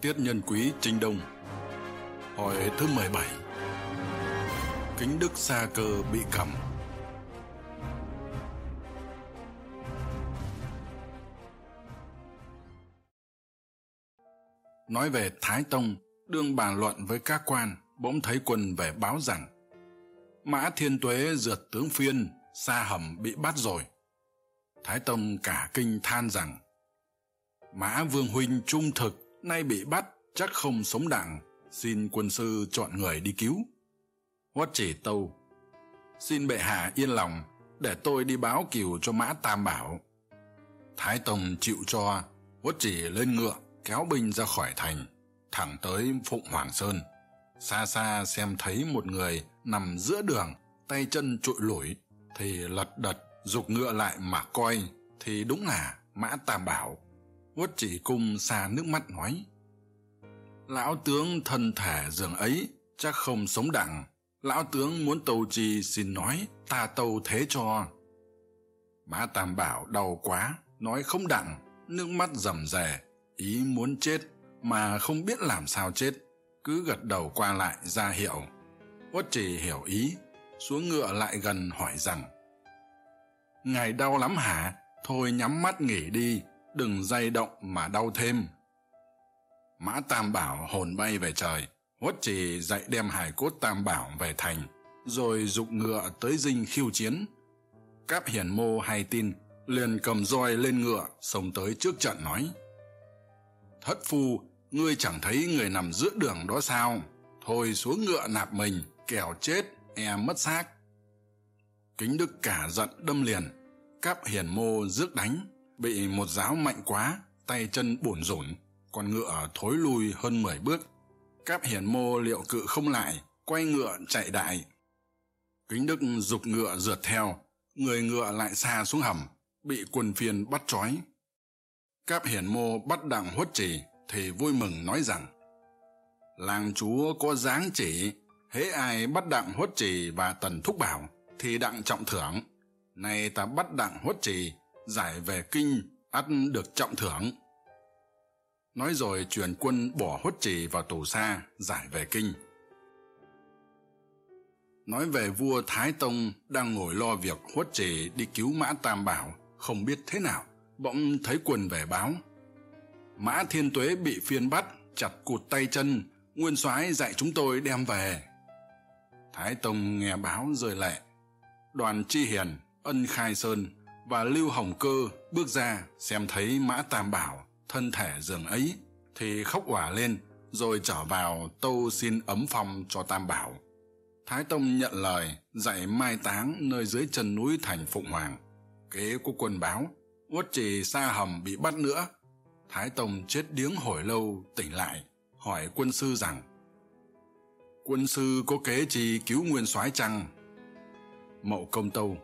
Tiết Nhân Quý Trinh Đông. Hỏi thứ 17 Kính Đức Sa Cơ bị cầm Nói về Thái Tông, đương bàn luận với các quan, bỗng thấy quân về báo rằng Mã Thiên Tuế rượt tướng phiên, xa Hầm bị bắt rồi. Thái Tông cả kinh than rằng Mã Vương Huynh trung thực nay bị bắt chắc không sống đặng, xin quân sư chọn người đi cứu. Hoắt chỉ tâu. Xin bệ hạ yên lòng để tôi đi báo cừu cho mã tam bảo. Thái tông chịu cho hoắt chỉ lên ngựa kéo binh ra khỏi thành thẳng tới phụng hoàng sơn. Xa xa xem thấy một người nằm giữa đường tay chân trụi lủi thì lật đật g ngựa lại mà coi thì đúng là mã tam bảo uất chỉ cung xa nước mắt nói, lão tướng thân thể giường ấy chắc không sống đặng. Lão tướng muốn tâu chi xin nói, ta tâu thế cho. Mã tam bảo đau quá, nói không đặng, nước mắt rầm rề, ý muốn chết mà không biết làm sao chết, cứ gật đầu qua lại ra hiệu. Uất trì hiểu ý, xuống ngựa lại gần hỏi rằng, ngài đau lắm hả? Thôi nhắm mắt nghỉ đi đừng dây động mà đau thêm. Mã tam bảo hồn bay về trời, huất trì dạy đem hải cốt tam bảo về thành, rồi dục ngựa tới dinh khiêu chiến. Cáp hiển mô hay tin, liền cầm roi lên ngựa, xông tới trước trận nói, thất phu, ngươi chẳng thấy người nằm giữa đường đó sao? Thôi xuống ngựa nạp mình, kẻo chết e mất xác. Kính đức cả giận đâm liền cáp hiển mô rước đánh bị một giáo mạnh quá, tay chân bủn rủn, con ngựa thối lui hơn mười bước. Cáp hiển mô liệu cự không lại, quay ngựa chạy đại. Kính đức g ụ c ngựa rượt theo, người ngựa lại xa xuống hầm, bị quần phiền bắt trói. Cáp hiển mô bắt đặng huất trì thì vui mừng nói rằng, làng chúa có dáng chỉ, hễ ai bắt đặng huất trì và tần thúc bảo, thì đặng trọng thưởng. Nay ta bắt đặng huất trì giải về kinh ắt được trọng thưởng. Nói rồi truyền quân bỏ huất trì vào tù xa giải về kinh. Nói về vua thái tông đang ngồi lo việc huất trì đi cứu mã tam bảo, không biết thế nào, bỗng thấy quần về báo. Mã thiên tuế bị phiên bắt, chặt cụt tay chân, nguyên soái dạy chúng tôi đem về. Thái tông nghe báo rơi lệ. Đoàn chi hiền, ân khai sơn và lưu hồng cơ bước ra xem thấy mã tam bảo thân thể giường ấy thì khóc òa lên, rồi trở vào tâu xin ấm phong cho tam bảo. Thái tông nhận lời, dạy mai táng nơi dưới chân núi thành phụng hoàng. Kế của quân báo, uất trì xa hầm bị bắt nữa. Thái tông chết điếng hồi lâu, tỉnh lại, hỏi quân sư rằng, quân sư có kế chi cứu nguyên soái chăng? Mậu công tâu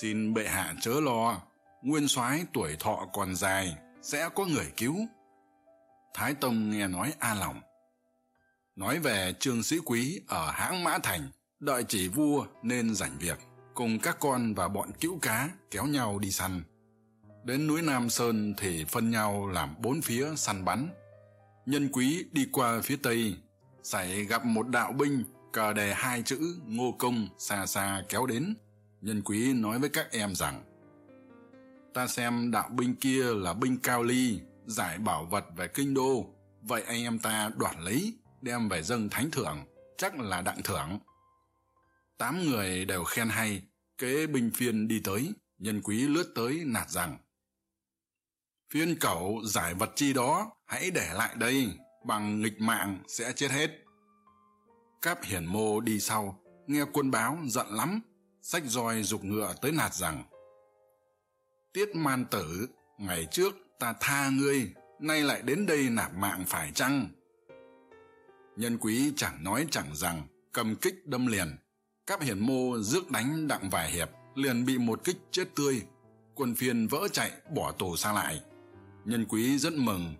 xin bệ hạ chớ lo, nguyên soái tuổi thọ còn dài, sẽ có người cứu. Thái tông nghe nói a lòng. Nói về trương sĩ quý ở hãng mã thành, đợi chỉ vua nên rảnh việc, cùng các con và bọn cữu cá kéo nhau đi săn. Đến núi nam sơn thì phân nhau làm bốn phía săn bắn. Nhân quý đi qua phía tây xảy gặp một đạo binh cờ đề hai chữ ngô công xa xa kéo đến nhân quý nói với các em rằng, ta xem đạo binh kia là binh cao ly, giải bảo vật về kinh đô. Vậy anh em ta đoạt lấy, đem về dâng thánh thưởng chắc là đặng thưởng. Tám người đều khen hay, kế binh phiên đi tới nhân quý lướt tới nạt rằng, phiên cẩu giải vật chi đó, hãy để lại đây, bằng nghịch mạng sẽ chết hết. Cáp hiển mô đi sau, nghe quân báo giận lắm sách roi dục ngựa tới nạt rằng, tiết man tử, ngày trước ta tha ngươi, nay lại đến đây nạp mạng phải chăng? Nhân quý chẳng nói chẳng rằng, cầm kích đâm liền. Các hiển mô rước đánh đặng vài hiệp, liền bị một kích chết tươi. Quân phiên vỡ chạy, bỏ tù xa lại. Nhân quý rất mừng,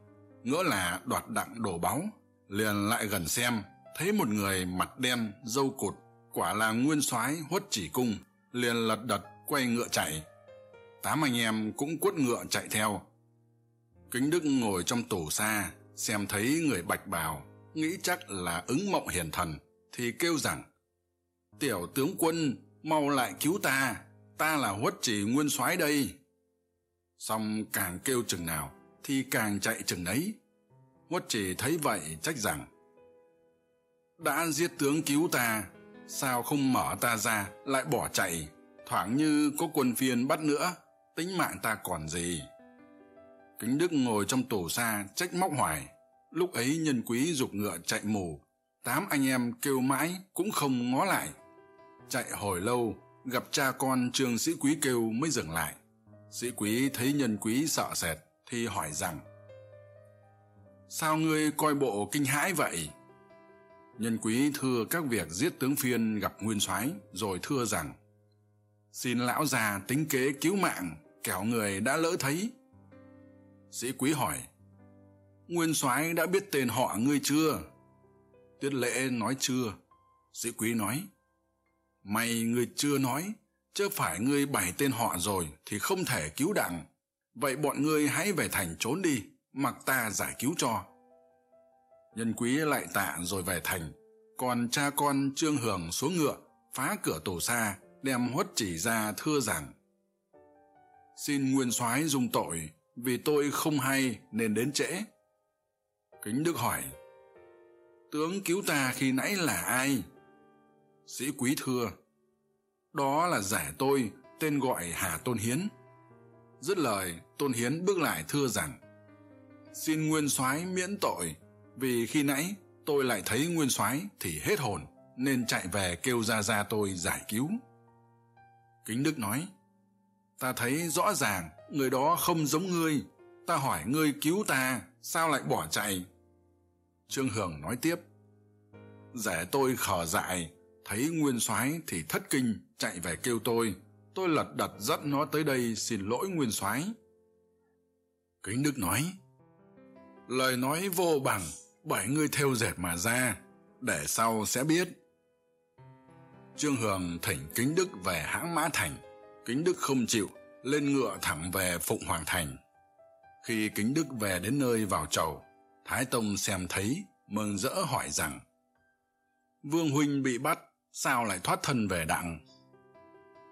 ngỡ là đoạt đặng đổ báu, liền lại gần xem, thấy một người mặt đen, râu cụt quả là nguyên soái huất chỉ cung, liền lật đật quay ngựa chạy. Tám anh em cũng quất ngựa chạy theo. Kính đức ngồi trong tủ xa, xem thấy người bạch bào nghĩ chắc là ứng mộng hiền thần, thì kêu rằng, tiểu tướng quân, mau lại cứu ta ta là huất chỉ nguyên soái đây. Xong càng kêu chừng nào, thì càng chạy chừng ấy. huất chỉ thấy vậy, trách rằng, đã giết tướng cứu ta sao không mở ta ra, lại bỏ chạy. Thoảng như có quân phiên bắt nữa, tính mạng ta còn gì. Kính đức ngồi trong tù xa trách móc hoài. Lúc ấy nhân quý g ngựa chạy mù, tám anh em kêu mãi cũng không ngó lại. Chạy hồi lâu, gặp cha con trương sĩ quý kêu mới dừng lại. Sĩ quý thấy nhân quý sợ sệt, thì hỏi rằng, sao ngươi coi bộ kinh hãi vậy? nhân quý thưa các việc giết tướng phiên gặp nguyên soái, rồi thưa rằng, xin lão già tính kế cứu mạng, kẻo người đã lỡ thấy. Sĩ quý hỏi, nguyên soái đã biết tên họ ngươi chưa? Tuyết lễ nói chưa. Sĩ quý nói mày ngươi chưa nói, chớ phải ngươi bày tên họ rồi thì không thể cứu đặng. Vậy bọn ngươi hãy về thành trốn đi, mặc ta giải cứu cho nhân quý lại tạ rồi về thành. Còn cha con trương hưởng xuống ngựa, phá cửa tù xa, đem huất chỉ ra thưa rằng, xin nguyên soái dung tội, vì tôi không hay nên đến trễ. Kính đức hỏi, tướng cứu ta khi nãy là ai? Sĩ quý thưa, đó là giả tôi, tên gọi hà tôn hiến. Dứt lời, tôn hiến bước lại thưa rằng, xin nguyên soái miễn tội vì khi nãy tôi lại thấy nguyên soái thì hết hồn, nên chạy về kêu ra ra tôi giải cứu. Kính đức nói, ta thấy rõ ràng, người đó không giống ngươi. Ta hỏi ngươi cứu ta, sao lại bỏ chạy? Trương hường nói tiếp rể tôi khở dại, thấy nguyên soái thì thất kinh, chạy về kêu tôi. Tôi lật đật dắt nó tới đây xin lỗi nguyên soái. Kính đức nói, lời nói vô bằng bảy ngươi theo dệt mà ra, để sau sẽ biết. Trương hường thỉnh kính đức về hãng mã thành. Kính đức không chịu, lên ngựa thẳng về phụng hoàng thành. Khi kính đức về đến nơi vào chầu, thái tông xem thấy, mừng rỡ hỏi rằng, vương huynh bị bắt, sao lại thoát thân về đặng?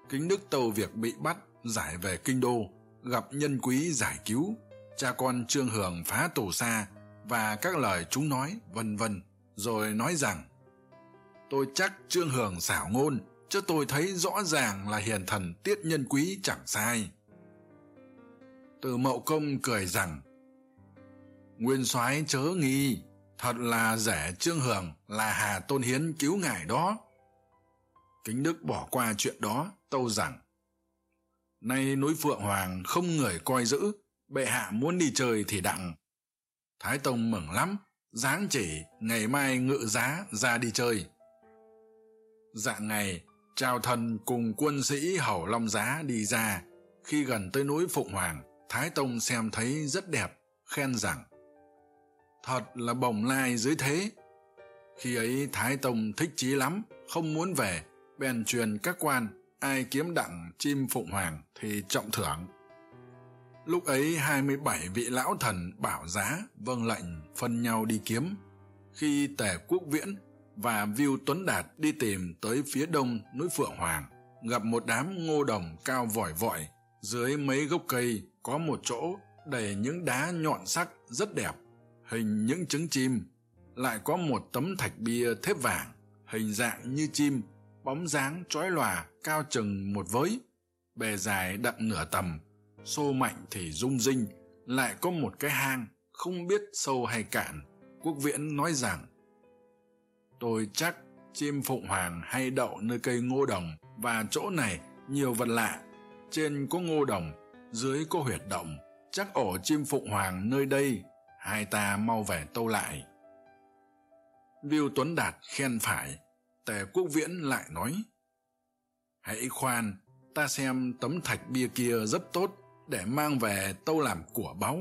Kính đức tâu việc bị bắt, giải về kinh đô, gặp nhân quý giải cứu. Cha con trương hường phá tù xa và các lời chúng nói, vân vân, rồi nói rằng, tôi chắc trương hường xảo ngôn, chứ tôi thấy rõ ràng là hiền thần tiết nhân quý chẳng sai. Từ mậu công cười rằng, nguyên soái chớ nghi, thật là rẻ trương hường là hà tôn hiến cứu ngài đó. Kính đức bỏ qua chuyện đó, tâu rằng, nay núi phượng hoàng không người coi giữ, bệ hạ muốn đi chơi thì đặng thái tông mừng lắm, giáng chỉ, ngày mai ngự giá, ra đi chơi. Dạng ngày trào thần cùng quân sĩ hầu long giá đi ra. Khi gần tới núi phụng hoàng, thái tông xem thấy rất đẹp, khen rằng, thật là bồng lai dưới thế. Khi ấy, thái tông thích chí lắm, không muốn về, bèn truyền các quan, ai kiếm đặng chim phụng hoàng thì trọng thưởng lúc ấy hai mươi bảy vị lão thần bảo giá vâng lệnh, phân nhau đi kiếm. Khi tề quốc viễn và viu tuấn đạt đi tìm tới phía đông núi phượng hoàng, gặp một đám ngô đồng cao vòi vọi. Dưới mấy gốc cây có một chỗ đầy những đá nhọn sắc rất đẹp, hình những trứng chim. Lại có một tấm thạch bia thép vàng, hình dạng như chim, bóng dáng trói lòa, cao chừng một với, bề dài đặng nửa tầm xô mạnh thì rung rinh, lại có một cái hang không biết sâu hay cạn, quốc viễn nói rằng, tôi chắc chim phụng hoàng hay đậu nơi cây ngô đồng và chỗ này nhiều vật lạ. Trên có ngô đồng, dưới có huyệt động. Chắc ổ chim phụng hoàng nơi đây, hai ta mau về tâu lại. Lưu tuấn đạt khen phải tề quốc viễn lại nói, hãy khoan, ta xem tấm thạch bia kia rất tốt để mang về tâu làm của báu.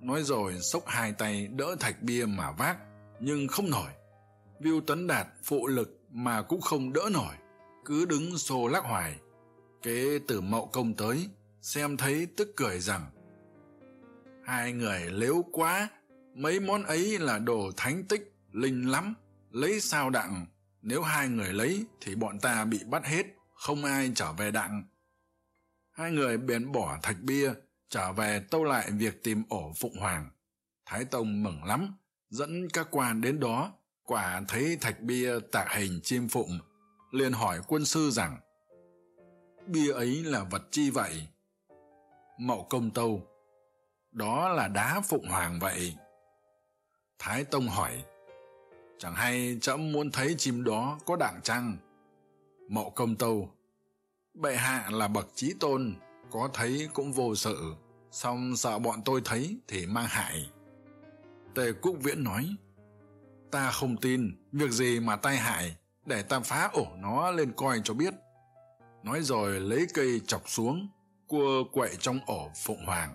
Nói rồi xốc hai tay đỡ thạch bia mà vác, nhưng không nổi. Viu tấn đạt phụ lực mà cũng không đỡ nổi, cứ đứng xô lắc hoài. Kế Tử mậu công tới, xem thấy tức cười rằng, hai người lếu quá, mấy món ấy là đồ thánh tích, linh lắm, lấy sao đặng? Nếu hai người lấy thì bọn ta bị bắt hết, không ai trở về đặng hai người bèn bỏ thạch bia trở về tâu lại việc tìm ổ phụng hoàng. Thái tông mừng lắm, dẫn các quan đến đó, quả thấy thạch bia tạc hình chim phụng, liền hỏi quân sư rằng, bia ấy là vật chi vậy? Mậu công tâu, đó là đá phụng hoàng vậy. Thái tông hỏi, chẳng hay trẫm muốn thấy chim đó có đảng chăng? Mậu công tâu bệ hạ là bậc trí tôn, có thấy cũng vô sự xong sợ bọn tôi thấy thì mang hại. Tề quốc viễn nói, ta không tin, việc gì mà tai hại? Để ta phá ổ nó lên coi cho biết. Nói rồi lấy cây chọc xuống, cua quậy trong ổ phụng hoàng.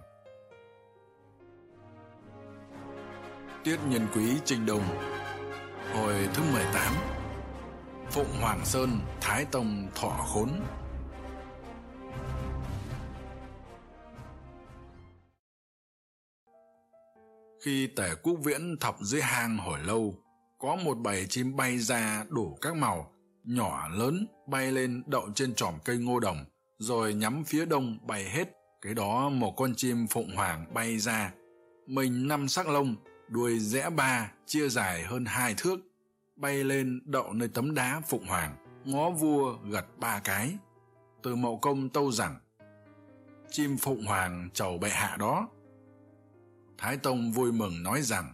Tiết nhân quý trinh đông hồi thứ mười tám, phụng hoàng sơn, thái tông thọ khốn. khi tể quốc viễn thọc dưới hang hồi lâu, có một bầy chim bay ra đủ các màu, nhỏ lớn bay lên đậu trên tròm cây ngô đồng, rồi nhắm phía đông bay hết. Cái đó một con chim phụng hoàng bay ra. Mình năm sắc lông, đuôi rẽ ba, chia dài hơn hai thước, bay lên đậu nơi tấm đá phụng hoàng, ngó vua gật ba cái. Từ mậu công tâu rằng, chim phụng hoàng chầu bệ hạ đó thái tông vui mừng nói rằng,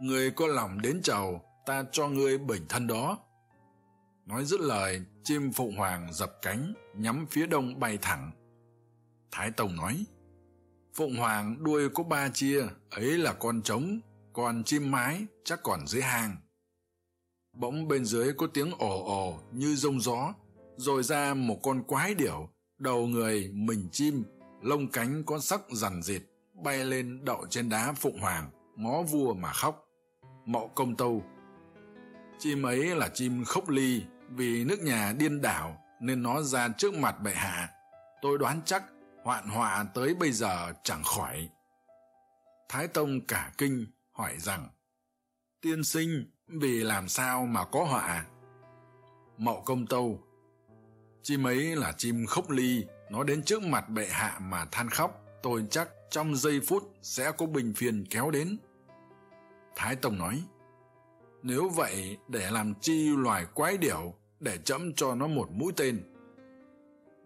người có lòng đến chầu, ta cho ngươi bình thân đó. Nói dứt lời, chim phụ hoàng dập cánh, nhắm phía đông bay thẳng. Thái tông nói phụng hoàng đuôi có ba chia, ấy là con trống, còn chim mái chắc còn dưới hang. Bỗng bên dưới có tiếng ồ ồ như rông gió, rồi ra một con quái điểu, đầu người mình chim, lông cánh có sắc rằn rịt bay lên đậu trên đá phụng hoàng, ngó vua mà khóc. Mậu công tâu, chim ấy là chim khốc ly, vì nước nhà điên đảo nên nó ra trước mặt bệ hạ. Tôi đoán chắc hoạn họa tới bây giờ chẳng khỏi. Thái tông cả kinh hỏi rằng, tiên sinh, vì làm sao mà có họa? Mậu công tâu, chim ấy là chim khốc ly, nó đến trước mặt bệ hạ mà than khóc tôi chắc trong giây phút sẽ có bình phiền kéo đến. Thái tông nói, nếu vậy để làm chi loài quái điểu để chẫm cho nó một mũi tên?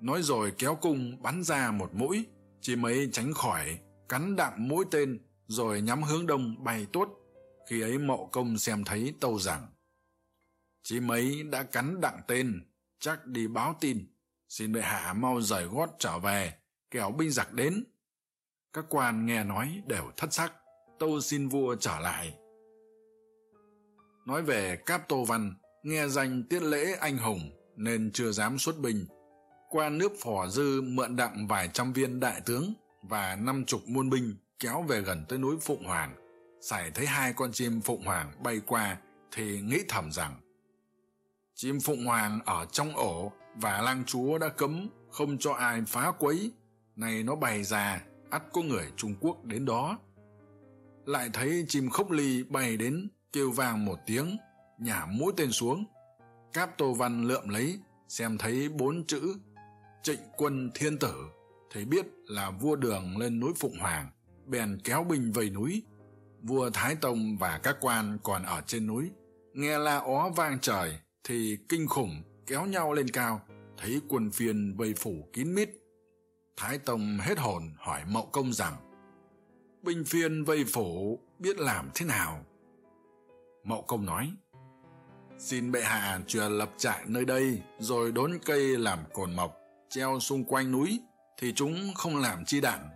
Nói rồi kéo cung bắn ra một mũi, chỉ mấy tránh khỏi, cắn đặng mũi tên rồi nhắm hướng đông bay tuốt. Khi ấy mộ công xem thấy tâu rằng, chỉ mấy đã cắn đặng tên, chắc đi báo tin. Xin bệ hạ mau rời gót trở về, kẻo binh giặc đến các quan nghe nói đều thất sắc. Tâu xin vua trở lại. Nói về cáp tô văn, nghe danh tiết lễ anh hùng nên chưa dám xuất binh. Qua nước phò dư mượn đặng vài trăm viên đại tướng và năm chục muôn binh kéo về gần tới núi phụng hoàng. Sải thấy hai con chim phụng hoàng bay qua thì nghĩ thầm rằng, chim phụng hoàng ở trong ổ và lang chúa đã cấm, không cho ai phá quấy. Nay nó bày ra ắt có người trung quốc đến đó. Lại thấy chim khốc ly bay đến, kêu vang một tiếng, nhả mũi tên xuống. Cáp tô văn lượm lấy, xem thấy bốn chữ, trịnh quân thiên tử thấy biết là vua đường lên núi phụng hoàng, bèn kéo binh vây núi. Vua thái tông và các quan còn ở trên núi, nghe la ó vang trời thì kinh khủng, kéo nhau lên cao, thấy quân phiền vây phủ kín mít thái tông hết hồn hỏi mậu công rằng binh phiên vây phủ biết làm thế nào? Mậu công nói xin bệ hạ truyền lập trại nơi đây rồi đốn cây làm cồn mọc treo xung quanh núi thì chúng không làm chi đạn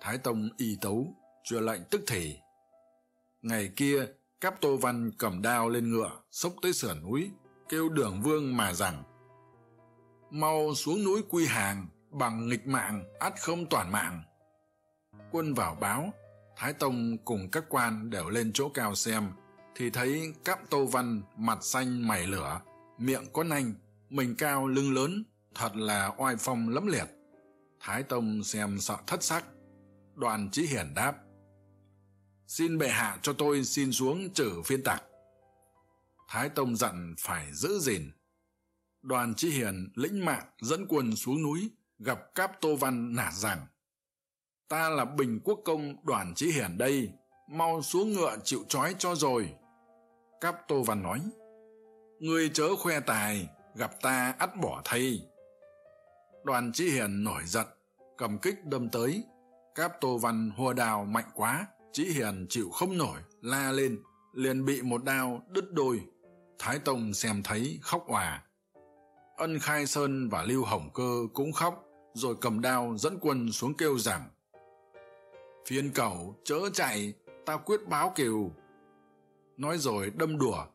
thái tông y tấu truyền lệnh tức thì. Ngày kia cáp tô văn cầm đao lên ngựa xốc tới sườn núi kêu đường vương mà rằng mau xuống núi quy hàng bằng nghịch mạng ắt không toàn mạng. Quân vào báo, thái tông cùng các quan đều lên chỗ cao xem, thì thấy cáp tô văn mặt xanh mày lửa, miệng có nanh, mình cao lưng lớn, thật là oai phong lẫm liệt. Thái tông xem sợ thất sắc, đoàn chí hiển đáp, xin bệ hạ cho tôi xin xuống trừ phiên tặc thái tông dặn phải giữ gìn. Đoàn chí hiển lĩnh mạng dẫn quân xuống núi gặp cáp tô văn nạt rằng, ta là bình quốc công đoàn chí hiển đây, mau xuống ngựa chịu trói cho rồi. Cáp tô văn nói, ngươi chớ khoe tài, gặp ta ắt bỏ thay. Đoàn chí hiển nổi giận, cầm kích đâm tới. Cáp tô văn hùa đào mạnh quá, chí hiền chịu không nổi, la lên, liền bị một đao đứt đôi. Thái tông xem thấy khóc òa. Ân khai sơn và lưu hồng cơ cũng khóc rồi cầm đao dẫn quân xuống kêu rằng, phiên cẩu chớ chạy ta quyết báo kiều. Nói rồi đâm đùa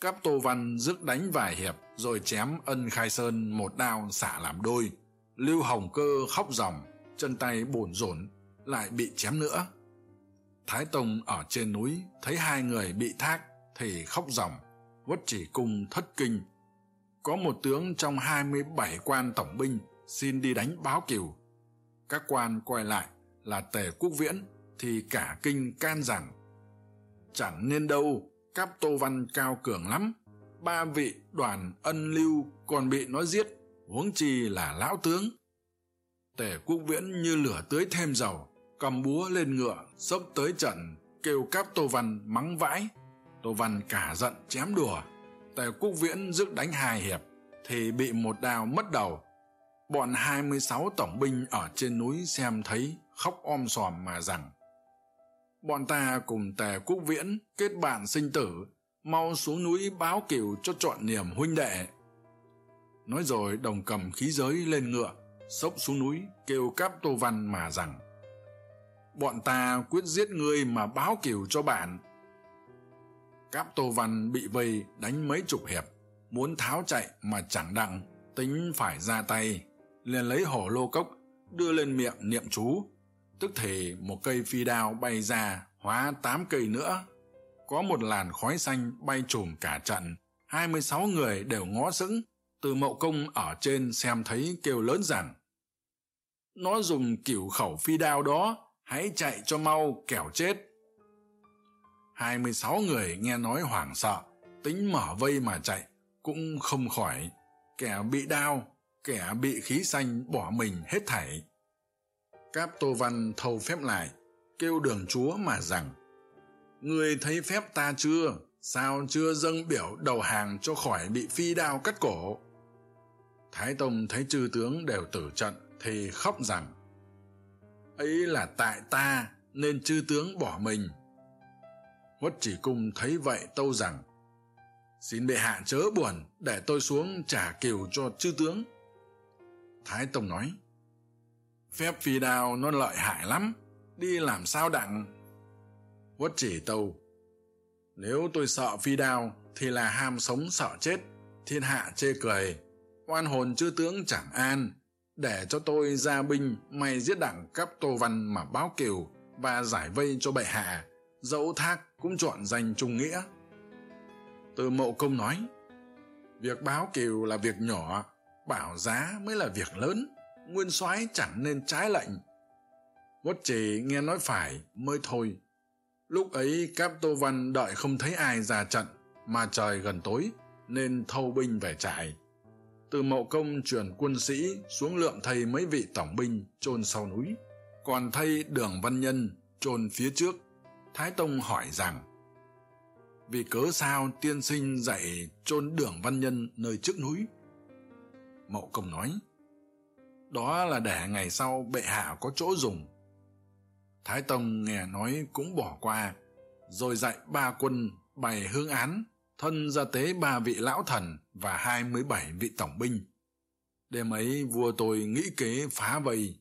cáp tô văn dứt đánh vài hiệp rồi chém ân khai sơn một đao xả làm đôi. Lưu hồng cơ khóc ròng chân tay bồn rộn, lại bị chém nữa. Thái tông ở trên núi thấy hai người bị thác thì khóc ròng vất chỉ cung thất kinh. Có một tướng trong hai mươi bảy quan tổng binh xin đi đánh báo cừu các quan quay lại là tề quốc viễn thì cả kinh can rằng, chẳng nên đâu cáp tô văn cao cường lắm. Ba vị đoàn ân lưu còn bị nó giết, huống chi là lão tướng. Tề quốc viễn như lửa tưới thêm dầu, cầm búa lên ngựa, xốc tới trận, kêu cáp tô văn mắng vãi. Tô văn cả giận chém đùa. Tề quốc viễn dứt đánh hai hiệp thì bị một đao mất đầu bọn hai mươi sáu tổng binh ở trên núi xem thấy khóc om sòm mà rằng, bọn ta cùng tề quốc viễn kết bạn sinh tử, mau xuống núi báo cửu cho trọn niềm huynh đệ. Nói rồi đồng cầm khí giới lên ngựa xốc xuống núi kêu cáp tô văn mà rằng, bọn ta quyết giết ngươi mà báo cửu cho bạn. Cáp tô văn bị vây đánh mấy chục hiệp, muốn tháo chạy mà chẳng đặng, tính phải ra tay liền lấy hổ lô cốc, đưa lên miệng niệm chú. Tức thể một cây phi đao bay ra, hóa tám cây nữa. Có một làn khói xanh bay trùm cả trận. Hai mươi sáu người đều ngó sững, từ mậu công ở trên xem thấy kêu lớn rằng nó dùng kiểu khẩu phi đao đó, hãy chạy cho mau, kẻo chết. Hai mươi sáu người nghe nói hoảng sợ, tính mở vây mà chạy, cũng không khỏi. Kẻ bị đao kẻ bị khí xanh bỏ mình hết thảy. Cáp tô văn thâu phép lại, kêu đường chúa mà rằng người thấy phép ta chưa? Sao chưa dâng biểu đầu hàng cho khỏi bị phi đao cắt cổ? Thái tông thấy chư tướng đều tử trận, thì khóc rằng, ấy là tại ta nên chư tướng bỏ mình. Huất chỉ cung thấy vậy tâu rằng, xin bệ hạ chớ buồn, để tôi xuống trả kiều cho chư tướng thái tông nói, phép phi đao nó lợi hại lắm, đi làm sao đặng? Quất chỉ tâu, nếu tôi sợ phi đao thì là ham sống sợ chết, thiên hạ chê cười. Oan hồn chư tướng chẳng an, để cho tôi ra binh may giết đảng cắp tô văn mà báo kiều và giải vây cho bệ hạ, dẫu thác cũng chọn danh trung nghĩa. Từ mộ công nói, việc báo kiều là việc nhỏ bảo giá mới là việc lớn, nguyên soái chẳng nên trái lệnh. Quất trì nghe nói phải mới thôi. Lúc ấy cáp tô văn đợi không thấy ai ra trận, mà trời gần tối, nên thâu binh về trại. Từ mậu công chuyển quân sĩ xuống lượm thầy mấy vị tổng binh chôn sau núi, còn thay đường văn nhân chôn phía trước. Thái tông hỏi rằng, vì cớ sao tiên sinh dạy chôn đường văn nhân nơi trước núi? mậu công nói, đó là để ngày sau bệ hạ có chỗ dùng. Thái tông nghe nói cũng bỏ qua, rồi dạy ba quân bày hương án, thân ra tế ba vị lão thần và hai mươi bảy vị tổng binh. Đêm ấy vua tôi nghĩ kế phá vây